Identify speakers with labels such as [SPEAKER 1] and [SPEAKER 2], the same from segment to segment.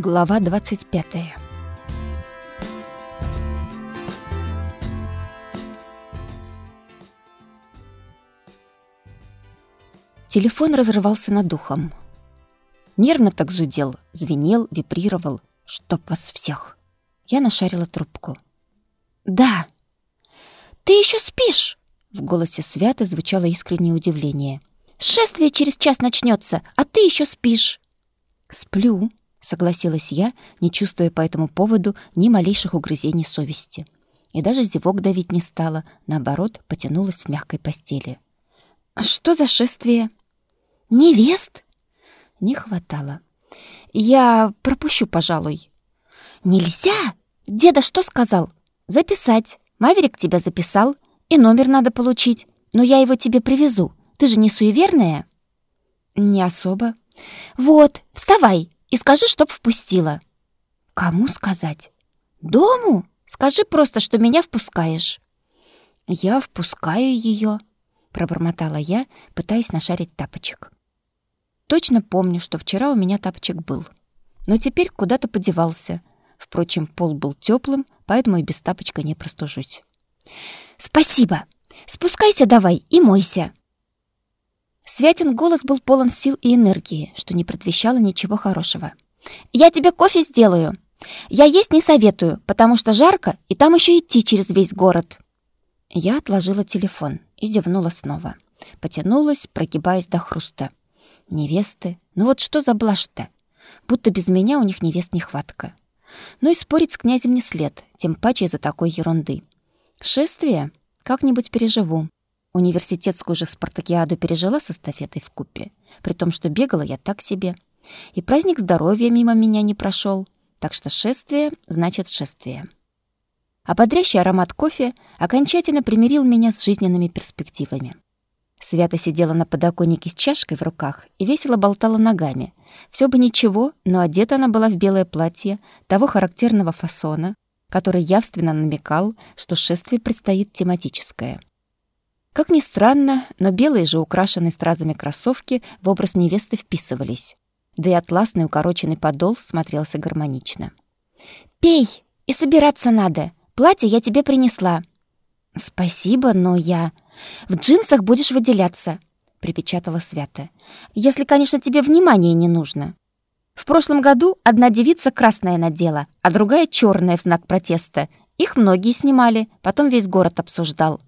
[SPEAKER 1] Глава 25. Телефон разрывался над духом. Нервно так зудел, звенел, вибрировал. Чтоб вас всех. Я нашарила трубку. «Да!» «Ты еще спишь?» В голосе Святы звучало искреннее удивление. «Шествие через час начнется, а ты еще спишь!» «Сплю», — согласилась я, не чувствуя по этому поводу ни малейших угрызений совести. И даже зевок давить не стала, наоборот, потянулась в мягкой постели. «А «Что за шествие?» «Невест?» «Не хватало. Я пропущу, пожалуй». «Нельзя! Деда что сказал? Записать. Маверик тебя записал, и номер надо получить. Но я его тебе привезу. Ты же не суеверная?» «Не особо». «Вот, вставай и скажи, чтоб впустила». «Кому сказать?» «Дому? Скажи просто, что меня впускаешь». «Я впускаю ее», — пробормотала я, пытаясь нашарить тапочек. Точно помню, что вчера у меня тапочек был. Но теперь куда-то подевался. Впрочем, пол был теплым, поэтому и без тапочка не простужусь. «Спасибо! Спускайся давай и мойся!» Святин голос был полон сил и энергии, что не предвещало ничего хорошего. «Я тебе кофе сделаю. Я есть не советую, потому что жарко, и там еще идти через весь город». Я отложила телефон и зевнула снова. Потянулась, прогибаясь до хруста. Невесты? Ну вот что за блажь-то? Будто без меня у них невест нехватка. Но и спорить с князем не след, тем паче из-за такой ерунды. Шествие? Как-нибудь переживу. Университетскую же спартакиаду пережила с эстафетой в купе, при том, что бегала я так себе. И праздник здоровья мимо меня не прошел, так что шествие значит шествие. А бодрящий аромат кофе окончательно примирил меня с жизненными перспективами. Свята сидела на подоконнике с чашкой в руках и весело болтала ногами. Все бы ничего, но одета она была в белое платье того характерного фасона, который явственно намекал, что шествие предстоит тематическое. Как ни странно, но белые же украшенные стразами кроссовки в образ невесты вписывались. Да и атласный укороченный подол смотрелся гармонично. «Пей! И собираться надо! Платье я тебе принесла!» «Спасибо, но я...» «В джинсах будешь выделяться», — припечатала Свята. «Если, конечно, тебе внимание не нужно. В прошлом году одна девица красная надела, а другая черная в знак протеста. Их многие снимали, потом весь город обсуждал.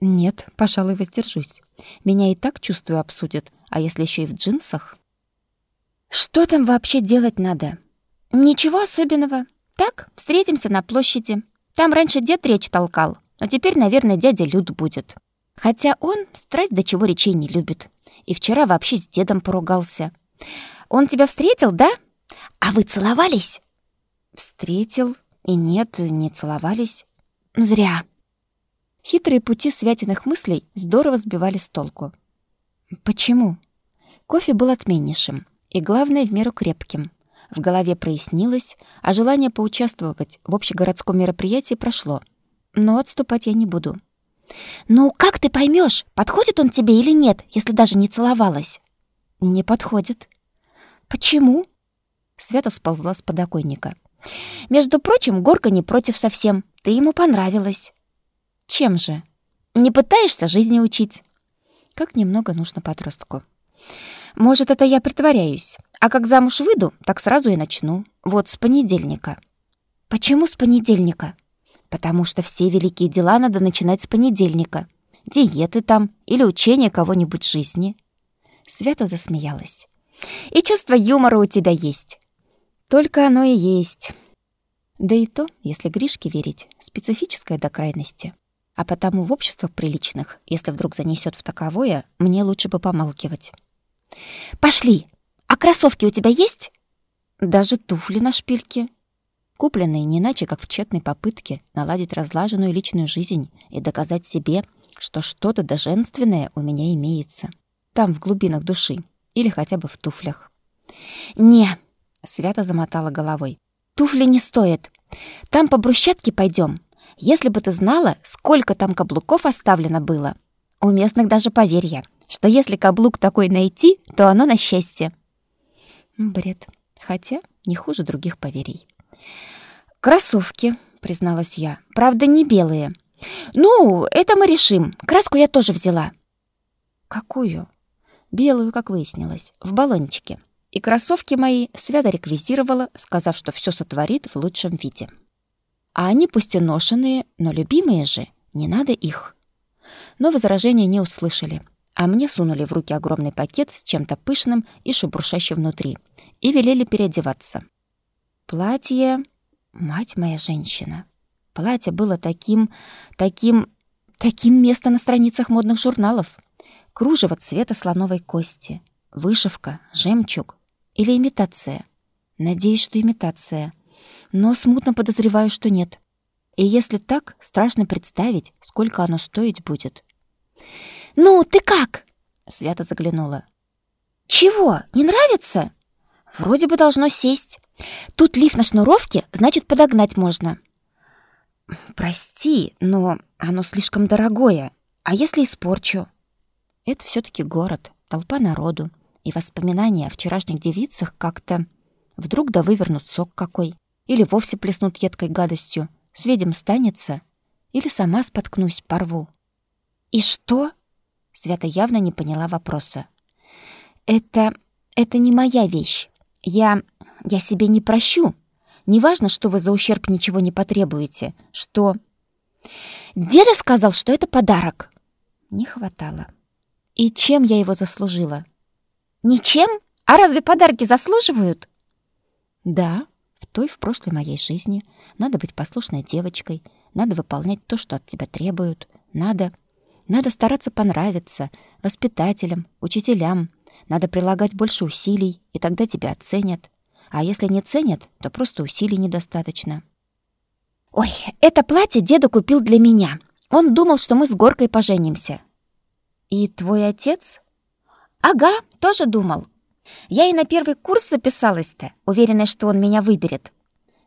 [SPEAKER 1] Нет, пожалуй, воздержусь. Меня и так, чувствую, обсудят. А если еще и в джинсах? Что там вообще делать надо? Ничего особенного. Так, встретимся на площади. Там раньше дед речь толкал, но теперь, наверное, дядя Люд будет. Хотя он страсть до чего речей не любит. И вчера вообще с дедом поругался. Он тебя встретил, да? А вы целовались? Встретил. И нет, не целовались. Зря. Хитрые пути святиных мыслей здорово сбивали с толку. Почему? Кофе был отменнейшим и, главное, в меру крепким. В голове прояснилось, а желание поучаствовать в общегородском мероприятии прошло. Но отступать я не буду. «Ну, как ты поймешь, подходит он тебе или нет, если даже не целовалась?» «Не подходит». «Почему?» Света сползла с подоконника. «Между прочим, Горка не против совсем. Ты ему понравилась». Чем же? Не пытаешься жизни учить? Как немного нужно подростку. Может, это я притворяюсь. А как замуж выйду, так сразу и начну. Вот с понедельника. Почему с понедельника? Потому что все великие дела надо начинать с понедельника. Диеты там или учение кого-нибудь жизни. Свята засмеялась. И чувство юмора у тебя есть. Только оно и есть. Да и то, если Гришке верить, специфическое до крайности. А потому в обществах приличных, если вдруг занесет в таковое, мне лучше бы помалкивать. «Пошли! А кроссовки у тебя есть?» «Даже туфли на шпильке», купленные не иначе, как в тщетной попытке наладить разлаженную личную жизнь и доказать себе, что что-то доженственное у меня имеется. Там, в глубинах души, или хотя бы в туфлях. «Не!» — Свято замотала головой. «Туфли не стоят. Там по брусчатке пойдем. Если бы ты знала, сколько там каблуков оставлено было. У местных даже поверье, что если каблук такой найти, то оно на счастье. Бред. Хотя не хуже других поверий. «Кроссовки», — призналась я. «Правда, не белые». «Ну, это мы решим. Краску я тоже взяла». «Какую?» «Белую, как выяснилось, в баллончике. И кроссовки мои свято реквизировала, сказав, что все сотворит в лучшем виде. А они пусть и ношеные, но любимые же, не надо их». Но возражения не услышали, а мне сунули в руки огромный пакет с чем-то пышным и шебуршащим внутри и велели переодеваться. Платье Мать моя женщина. Платье было таким, таким, таким место на страницах модных журналов. Кружево цвета слоновой кости, вышивка, жемчуг или имитация. Надеюсь, что имитация, но смутно подозреваю, что нет. И если так, страшно представить, сколько оно стоить будет. «Ну, ты как?» — Свята заглянула. «Чего, не нравится?» «Вроде бы должно сесть. Тут лифт на шнуровке, значит, подогнать можно. Прости, но оно слишком дорогое. А если испорчу? Это все таки город, толпа народу, и воспоминания о вчерашних девицах как-то вдруг да вывернут сок какой, или вовсе плеснут едкой гадостью. С ведьм станется, или сама споткнусь, порву. И что? Свята явно не поняла вопроса. Это это не моя вещь. Я я себе не прощу. Неважно, что вы за ущерб ничего не потребуете, что... Деда сказал, что это подарок. Не хватало. И чем я его заслужила? Ничем? А разве подарки заслуживают? Да, той в прошлой моей жизни надо быть послушной девочкой, надо выполнять то, что от тебя требуют, надо... Надо стараться понравиться воспитателям, учителям, надо прилагать больше усилий, и тогда тебя оценят. А если не ценят, то просто усилий недостаточно. Ой, это платье деда купил для меня. Он думал, что мы с Горкой поженимся. И твой отец? Ага, тоже думал. Я и на первый курс записалась-то, уверенная, что он меня выберет.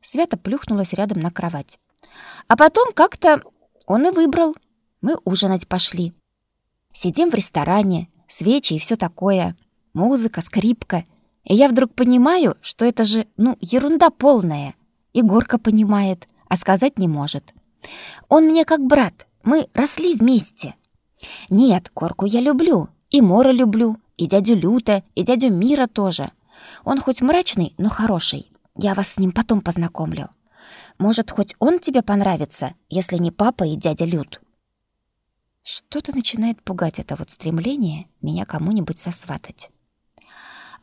[SPEAKER 1] Свята плюхнулась рядом на кровать. А потом как-то он и выбрал. Мы ужинать пошли. Сидим в ресторане, свечи и все такое. Музыка, скрипка — и я вдруг понимаю, что это же, ну, ерунда полная. И Горка понимает, а сказать не может. Он мне как брат, мы росли вместе. Нет, Горку я люблю, и Мора люблю, и дядю Люта, и дядю Мира тоже. Он хоть мрачный, но хороший. Я вас с ним потом познакомлю. Может, хоть он тебе понравится, если не папа и дядя Лют. Что-то начинает пугать это вот стремление меня кому-нибудь сосватать.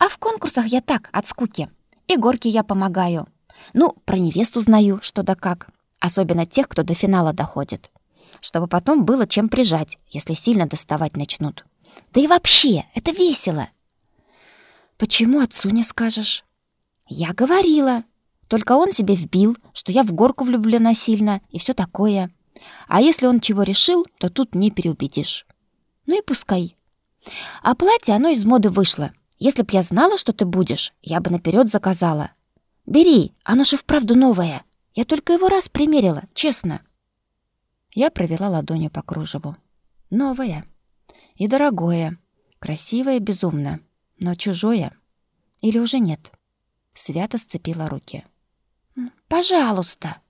[SPEAKER 1] А в конкурсах я так, от скуки. И горке я помогаю. Ну, про невесту знаю, что да как. Особенно тех, кто до финала доходит. Чтобы потом было чем прижать, если сильно доставать начнут. Да и вообще, это весело. Почему отцу не скажешь? Я говорила. Только он себе вбил, что я в горку влюблена сильно и все такое. А если он чего решил, то тут не переубедишь. Ну и пускай. А платье, оно из моды вышло. Если б я знала, что ты будешь, я бы наперед заказала. Бери, оно же вправду новое. Я только его раз примерила, честно. Я провела ладонью по кружеву. Новое. И дорогое. Красивое безумно. Но чужое. Или уже нет? Свято сцепила руки. «Пожалуйста!»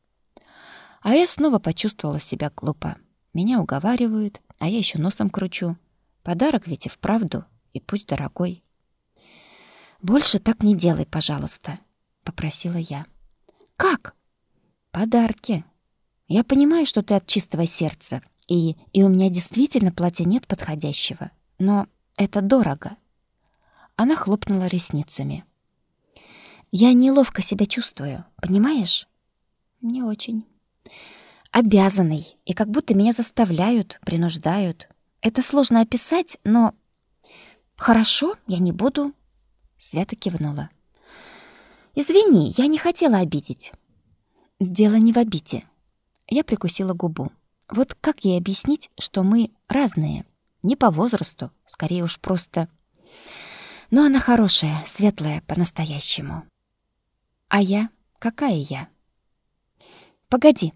[SPEAKER 1] А я снова почувствовала себя глупо. Меня уговаривают, а я еще носом кручу. Подарок ведь и вправду, и пусть дорогой. Больше так не делай, пожалуйста, попросила я. Как? Подарки. Я понимаю, что ты от чистого сердца, и и у меня действительно платья нет подходящего, но это дорого. Она хлопнула ресницами. Я неловко себя чувствую, понимаешь? Не очень. Обязанный, и как будто меня заставляют, принуждают. Это сложно описать, но Хорошо, я не буду. Свята кивнула. «Извини, я не хотела обидеть». «Дело не в обиде». Я прикусила губу. Вот как ей объяснить, что мы разные? Не по возрасту, скорее уж просто... Но она хорошая, светлая, по-настоящему. А я? Какая я? Погоди.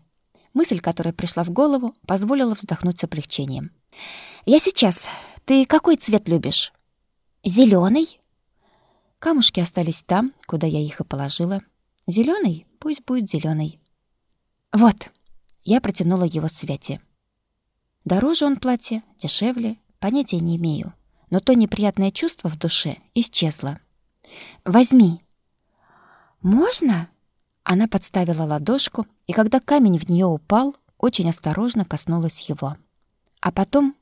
[SPEAKER 1] Мысль, которая пришла в голову, позволила вздохнуть с облегчением. Я сейчас. Ты какой цвет любишь? Зеленый? Камушки остались там, куда я их и положила. Зеленый, пусть будет зеленый. Вот, я протянула его Свете. Дороже он платье, дешевле, понятия не имею. Но то неприятное чувство в душе исчезло. Возьми. Можно? Она подставила ладошку, и когда камень в нее упал, очень осторожно коснулась его. А потом,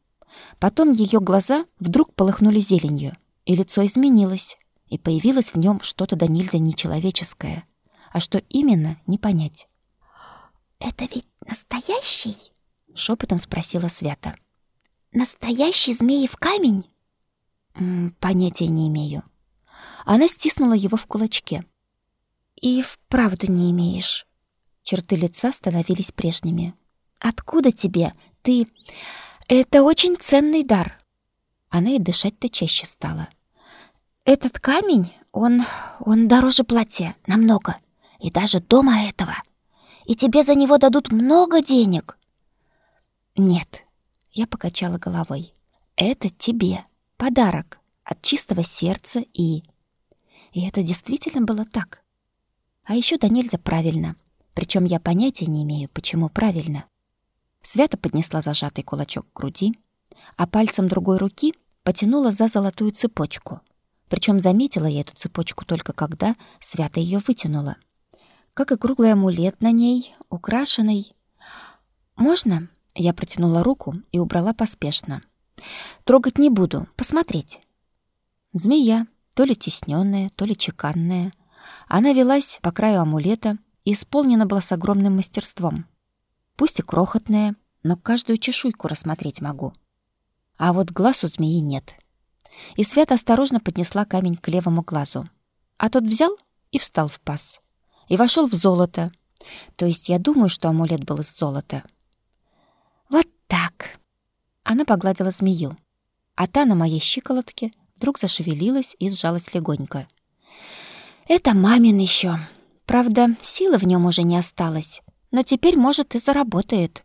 [SPEAKER 1] потом ее глаза вдруг полыхнули зеленью, и лицо изменилось, и появилось в нем что-то до нельзя нечеловеческое. А что именно, не понять.
[SPEAKER 2] «Это ведь настоящий?»
[SPEAKER 1] — шепотом спросила Свята.
[SPEAKER 2] «Настоящий змеев камень?»
[SPEAKER 1] «Понятия не имею». Она стиснула его в кулачке.
[SPEAKER 2] «И вправду не имеешь».
[SPEAKER 1] Черты лица становились прежними.
[SPEAKER 2] «Откуда тебе? Ты... Это очень ценный дар».
[SPEAKER 1] Она и дышать-то чаще стала.
[SPEAKER 2] «Этот камень, он... он дороже платья, намного. И даже дома этого. И тебе за него дадут много денег».
[SPEAKER 1] «Нет», — я покачала головой. «Это тебе. Подарок. От чистого сердца и...» И это действительно было так. А еще да нельзя правильно. Причем я понятия не имею, почему правильно. Свято поднесла зажатый кулачок к груди, а пальцем другой руки потянула за золотую цепочку. Причем заметила я эту цепочку только когда Свято ее вытянула. Как и круглый амулет на ней, украшенный... «Можно?» — я протянула руку и убрала поспешно. «Трогать не буду, посмотреть». Змея, то ли тесненная, то ли чеканная. Она велась по краю амулета и исполнена была с огромным мастерством. Пусть и крохотная, но каждую чешуйку рассмотреть могу. А вот глаз у змеи нет. И Свята осторожно поднесла камень к левому глазу. А тот взял и встал в паз. И вошел в золото. То есть я думаю, что амулет был из золота.
[SPEAKER 2] Вот так.
[SPEAKER 1] Она погладила змею. А та на моей щиколотке вдруг зашевелилась и сжалась легонько. Это мамин еще. Правда, силы в нем уже не осталось, но теперь, может, и заработает.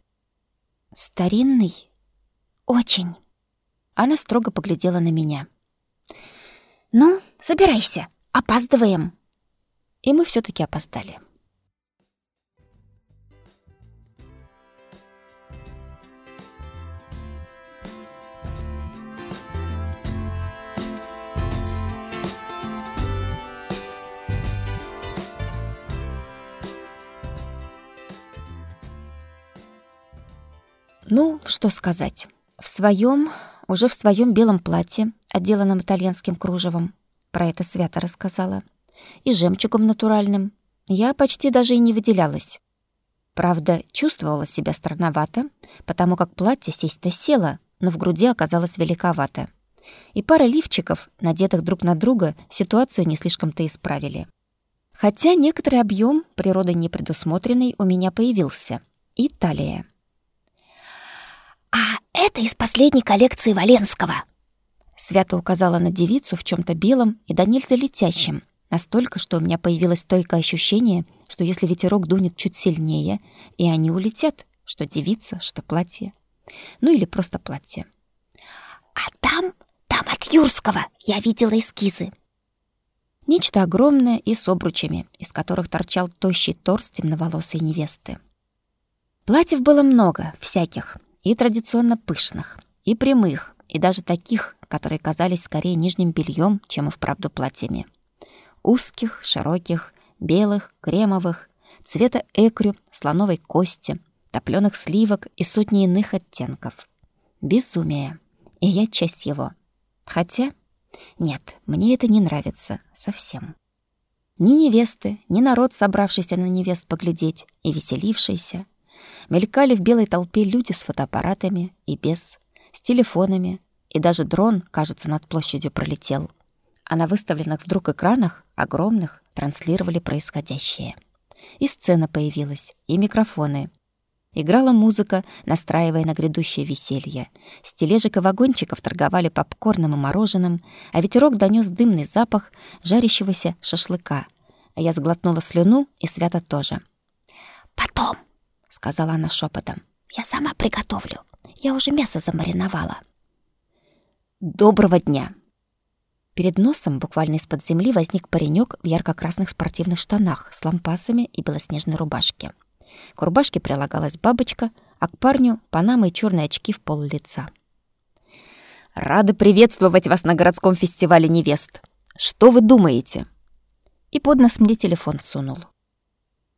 [SPEAKER 1] Старинный?
[SPEAKER 2] Очень.
[SPEAKER 1] Она строго поглядела на меня.
[SPEAKER 2] Ну, собирайся, опаздываем.
[SPEAKER 1] И мы все таки опоздали. Ну, что сказать. В своем, уже в своем белом платье, отделанном итальянским кружевом, про это свято рассказала, и жемчугом натуральным, я почти даже и не выделялась. Правда, чувствовала себя странновато, потому как платье сесть-то село, но в груди оказалось великовато. И пара лифчиков, надетых друг на друга, ситуацию не слишком-то исправили. Хотя некоторый объем природы непредусмотренный у меня появился. И талия.
[SPEAKER 2] «А это из последней коллекции Валенского!»
[SPEAKER 1] Свято указала на девицу в чем то белом и до нельзя летящем, настолько, что у меня появилось стойкое ощущение, что если ветерок дунет чуть сильнее, и они улетят, что девица, что платье. Ну или просто платье.
[SPEAKER 2] «А там, там от Юрского я видела эскизы!»
[SPEAKER 1] Нечто огромное и с обручами, из которых торчал тощий торс темноволосой невесты. Платьев было много, всяких, и традиционно пышных, и прямых, и даже таких, которые казались скорее нижним бельем, чем и вправду платьями. Узких, широких, белых, кремовых, цвета экрю, слоновой кости, топлёных сливок и сотни иных оттенков. Безумие. И я часть его. Хотя... Нет, мне это не нравится совсем. Ни невесты, ни народ, собравшийся на невест поглядеть и веселившийся, Мелькали в белой толпе люди с фотоаппаратами и без, с телефонами, и даже дрон, кажется, над площадью пролетел. А на выставленных вдруг экранах, огромных, транслировали происходящее. И сцена появилась, и микрофоны. Играла музыка, настраивая на грядущее веселье. С тележек и вагончиков торговали попкорном и мороженым, а ветерок донёс дымный запах жарящегося шашлыка. А я сглотнула слюну, и Свята тоже.
[SPEAKER 2] «Потом!»
[SPEAKER 1] сказала она шепотом.
[SPEAKER 2] Я сама приготовлю. Я уже мясо замариновала.
[SPEAKER 1] Доброго дня. Перед носом буквально из-под земли возник паренек в ярко-красных спортивных штанах с лампасами и белоснежной рубашке. К рубашке прилагалась бабочка, а к парню — панама и черные очки в пол лица. «Рады приветствовать вас на городском фестивале невест. Что вы думаете?» И под нос мне телефон сунул.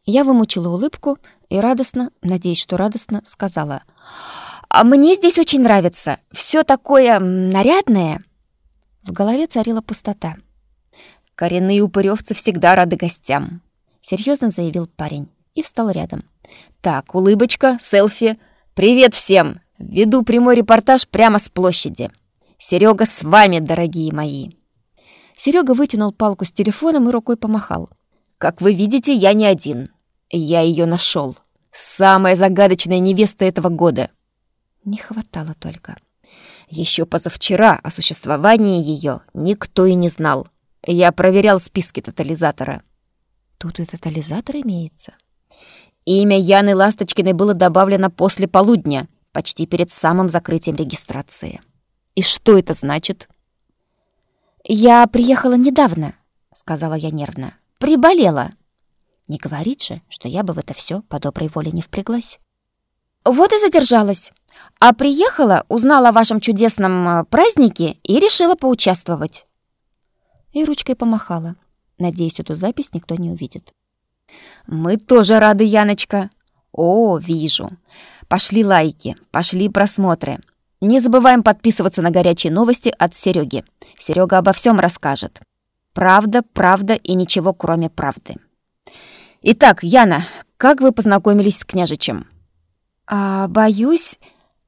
[SPEAKER 1] Я вымучила улыбку и радостно, надеясь, что радостно, сказала — а мне здесь очень нравится. Все такое нарядное. В голове царила пустота. Коренные упырёвцы всегда рады гостям, серьезно заявил парень и встал рядом. Так, улыбочка, селфи. Привет всем. Веду прямой репортаж прямо с площади. Серега с вами, дорогие мои. Серега вытянул палку с телефоном и рукой помахал. Как вы видите, я не один. Я ее нашел. Самая загадочная невеста этого года. Не хватало только. Еще позавчера о существовании ее никто и не знал. Я проверял списки тотализатора. Тут и тотализатор имеется. Имя Яны Ласточкиной было добавлено после полудня, почти перед самым закрытием регистрации. И что это значит? «Я приехала недавно», — сказала я нервно. «Приболела». Не говорит же, что я бы в это все по доброй воле не впряглась. «Вот и задержалась. А приехала, узнала о вашем чудесном э, празднике и решила поучаствовать. И ручкой помахала. Надеюсь, эту запись никто не увидит. Мы тоже рады, Яночка. О, вижу. Пошли лайки, пошли просмотры. Не забываем подписываться на горячие новости от Сереги. Серега обо всем расскажет. Правда, правда и ничего, кроме правды. Итак, Яна, как вы познакомились с княжичем? А, боюсь,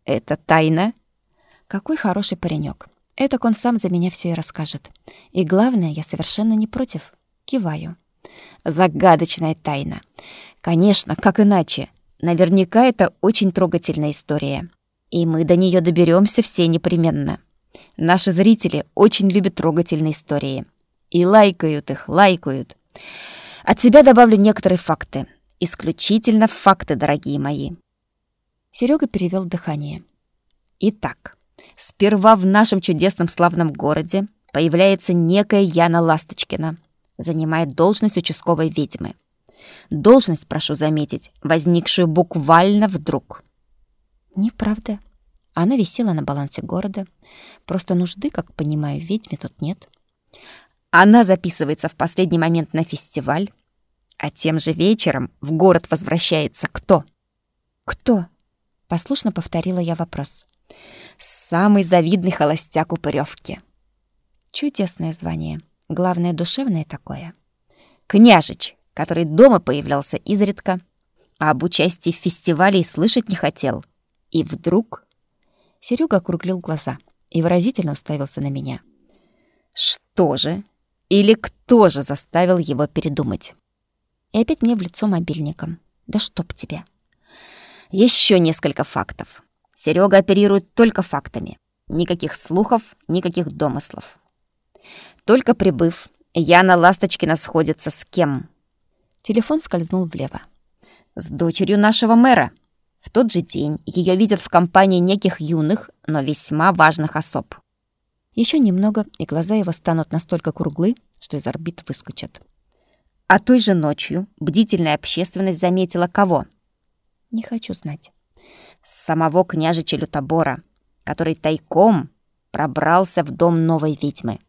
[SPEAKER 1] это тайна. Какой хороший паренек. Это он сам за меня все и расскажет. И главное, я совершенно не против. Киваю. Загадочная тайна. Конечно, как иначе? Наверняка это очень трогательная история. И мы до нее доберемся все непременно. Наши зрители очень любят трогательные истории. И лайкают их, лайкают. От себя добавлю некоторые факты. Исключительно факты, дорогие мои. Серега перевел дыхание. Итак, сперва в нашем чудесном славном городе появляется некая Яна Ласточкина, занимает должность участковой ведьмы. Должность, прошу заметить, возникшую буквально вдруг. Неправда. Она висела на балансе города. Просто нужды, как понимаю, ведьме тут нет. Она записывается в последний момент на фестиваль, а тем же вечером в город возвращается кто? Кто? Послушно повторила я вопрос. Самый завидный холостяк у Пырёвки. Чудесное звание. Главное, душевное такое. Княжич, который дома появлялся изредка, а об участии в фестивале и слышать не хотел. И вдруг... Серега округлил глаза и выразительно уставился на меня. Что же? Или кто же заставил его передумать? И опять мне в лицо мобильником. Да чтоб тебя. Еще несколько фактов. Серега оперирует только фактами. Никаких слухов, никаких домыслов. Только прибыв, Яна Ласточкина сходится с кем? Телефон скользнул влево. С дочерью нашего мэра. В тот же день ее видят в компании неких юных, но весьма важных особ. Еще немного, и глаза его станут настолько круглы, что из орбит выскочат. А той же ночью бдительная общественность заметила кого — не хочу знать. Самого княжича Лютобора, который тайком пробрался в дом новой ведьмы.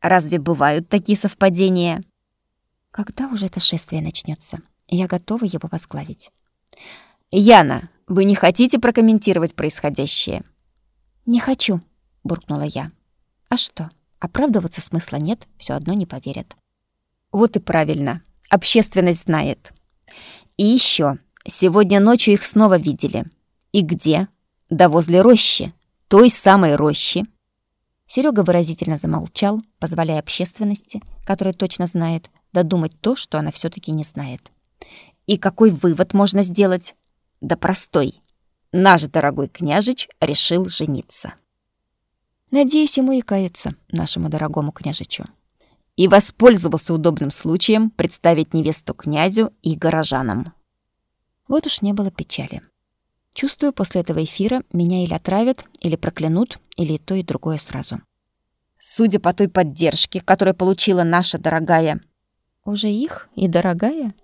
[SPEAKER 1] Разве бывают такие совпадения? Когда уже это шествие начнется? Я готова его возглавить. Яна, вы не хотите прокомментировать происходящее? Не хочу, буркнула я. А что? Оправдываться смысла нет, все одно не поверят. Вот и правильно. Общественность знает. И еще Сегодня ночью их снова видели. И где? Да возле рощи. Той самой рощи. Серега выразительно замолчал, позволяя общественности, которая точно знает, додумать то, что она все таки не знает. И какой вывод можно сделать? Да простой. Наш дорогой княжич решил жениться. Надеюсь, ему и кается, нашему дорогому княжичу. И воспользовался удобным случаем представить невесту князю и горожанам. Вот уж не было печали. Чувствую, после этого эфира меня или отравят, или проклянут, или и то, и другое сразу. Судя по той поддержке, которую получила наша дорогая...
[SPEAKER 2] Уже их и дорогая?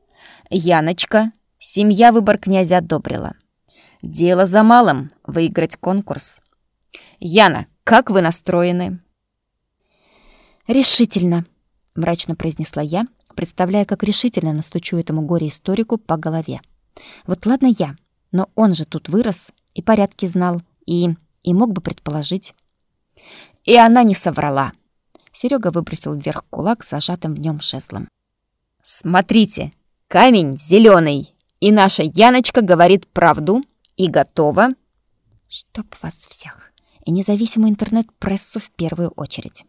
[SPEAKER 1] Яночка, семья выбор князя одобрила. Дело за малым — выиграть конкурс. Яна, как вы настроены?
[SPEAKER 2] Решительно, мрачно произнесла я, представляя, как решительно настучу этому горе-историку по голове. Вот ладно я, но он же тут вырос и порядки знал, и... и мог бы предположить.
[SPEAKER 1] И она не соврала. Серега выбросил вверх кулак с зажатым в нем шеслом. Смотрите, камень зеленый, и наша Яночка говорит правду и готова.
[SPEAKER 2] Чтоб вас всех. И независимую интернет-прессу в первую очередь.